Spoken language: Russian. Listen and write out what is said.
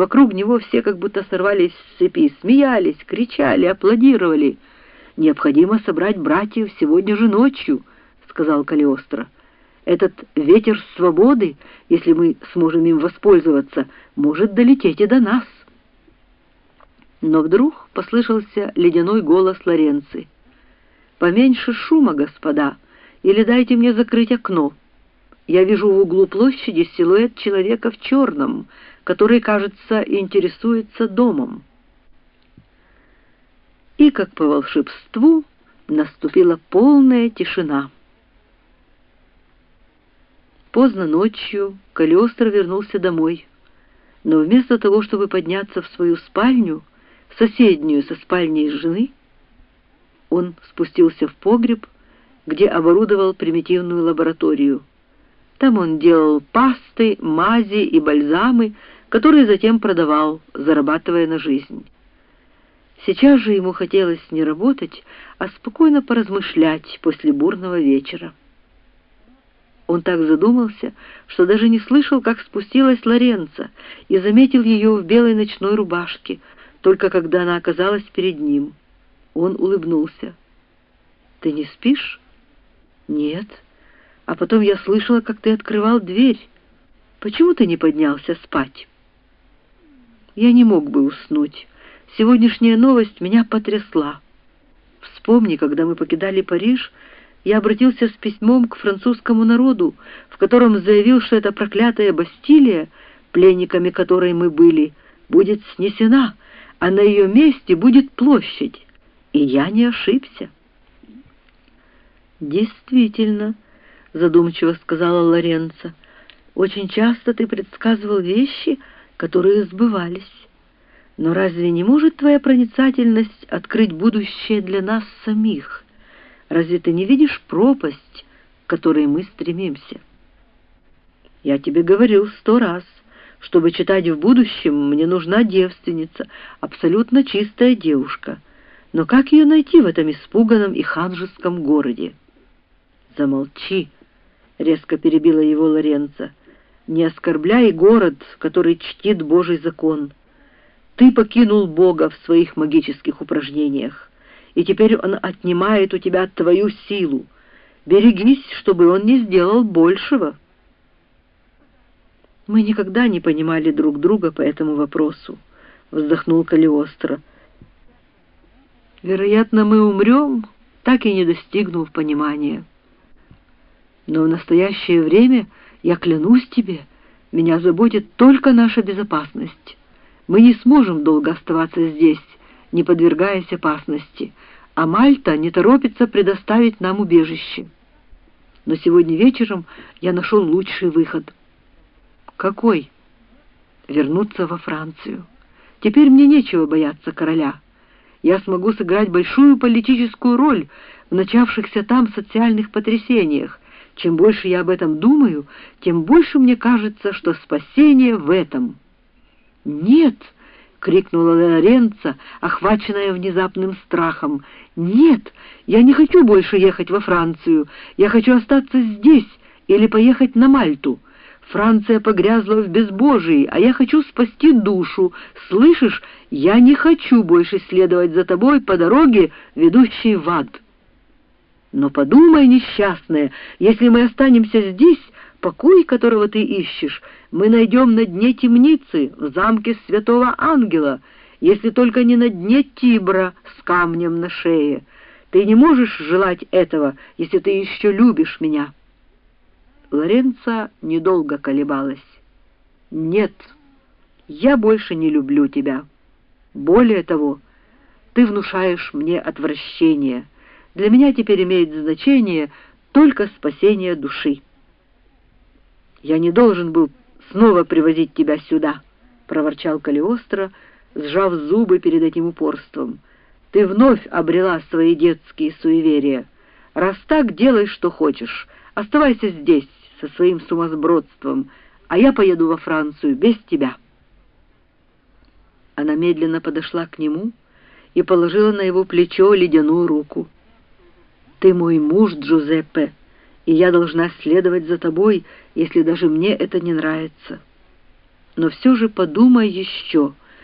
Вокруг него все как будто сорвались с цепи, смеялись, кричали, аплодировали. «Необходимо собрать братьев сегодня же ночью», — сказал Калиостро. «Этот ветер свободы, если мы сможем им воспользоваться, может долететь и до нас». Но вдруг послышался ледяной голос Лоренци. «Поменьше шума, господа, или дайте мне закрыть окно. Я вижу в углу площади силуэт человека в черном, который, кажется, интересуется домом». И, как по волшебству, наступила полная тишина. Поздно ночью Калиостро вернулся домой, но вместо того, чтобы подняться в свою спальню, соседнюю со спальней жены, он спустился в погреб, где оборудовал примитивную лабораторию. Там он делал пасты, мази и бальзамы, которые затем продавал, зарабатывая на жизнь. Сейчас же ему хотелось не работать, а спокойно поразмышлять после бурного вечера. Он так задумался, что даже не слышал, как спустилась Лоренца, и заметил ее в белой ночной рубашке, только когда она оказалась перед ним. Он улыбнулся. «Ты не спишь?» «Нет. А потом я слышала, как ты открывал дверь. Почему ты не поднялся спать?» «Я не мог бы уснуть. Сегодняшняя новость меня потрясла. Вспомни, когда мы покидали Париж, я обратился с письмом к французскому народу, в котором заявил, что эта проклятая Бастилия, пленниками которой мы были, будет снесена, а на ее месте будет площадь. И я не ошибся. «Действительно», — задумчиво сказала Лоренца, — «очень часто ты предсказывал вещи, которые сбывались». Но разве не может твоя проницательность открыть будущее для нас самих? Разве ты не видишь пропасть, к которой мы стремимся? Я тебе говорил сто раз, чтобы читать в будущем, мне нужна девственница, абсолютно чистая девушка. Но как ее найти в этом испуганном и ханжеском городе? Замолчи, — резко перебила его Лоренца. Не оскорбляй город, который чтит Божий закон. Ты покинул Бога в своих магических упражнениях, и теперь Он отнимает у тебя твою силу. Берегись, чтобы Он не сделал большего. Мы никогда не понимали друг друга по этому вопросу, вздохнул Калиостро. Вероятно, мы умрем, так и не достигнув понимания. Но в настоящее время, я клянусь тебе, меня заботит только наша безопасность. Мы не сможем долго оставаться здесь, не подвергаясь опасности, а Мальта не торопится предоставить нам убежище. Но сегодня вечером я нашел лучший выход. Какой? Вернуться во Францию. Теперь мне нечего бояться короля. Я смогу сыграть большую политическую роль в начавшихся там социальных потрясениях. Чем больше я об этом думаю, тем больше мне кажется, что спасение в этом — «Нет!» — крикнула Лоренца, охваченная внезапным страхом. «Нет! Я не хочу больше ехать во Францию. Я хочу остаться здесь или поехать на Мальту. Франция погрязла в безбожии, а я хочу спасти душу. Слышишь, я не хочу больше следовать за тобой по дороге, ведущей в ад». «Но подумай, несчастная, если мы останемся здесь, покой, которого ты ищешь, мы найдем на дне темницы, в замке святого ангела, если только не на дне Тибра с камнем на шее. Ты не можешь желать этого, если ты еще любишь меня». Лоренца недолго колебалась. «Нет, я больше не люблю тебя. Более того, ты внушаешь мне отвращение. Для меня теперь имеет значение только спасение души». «Я не должен был снова привозить тебя сюда», — проворчал Калиостро, сжав зубы перед этим упорством. «Ты вновь обрела свои детские суеверия. Раз так, делай, что хочешь. Оставайся здесь со своим сумасбродством, а я поеду во Францию без тебя». Она медленно подошла к нему и положила на его плечо ледяную руку. «Ты мой муж, Джузеппе», и я должна следовать за тобой, если даже мне это не нравится. но все же подумай еще —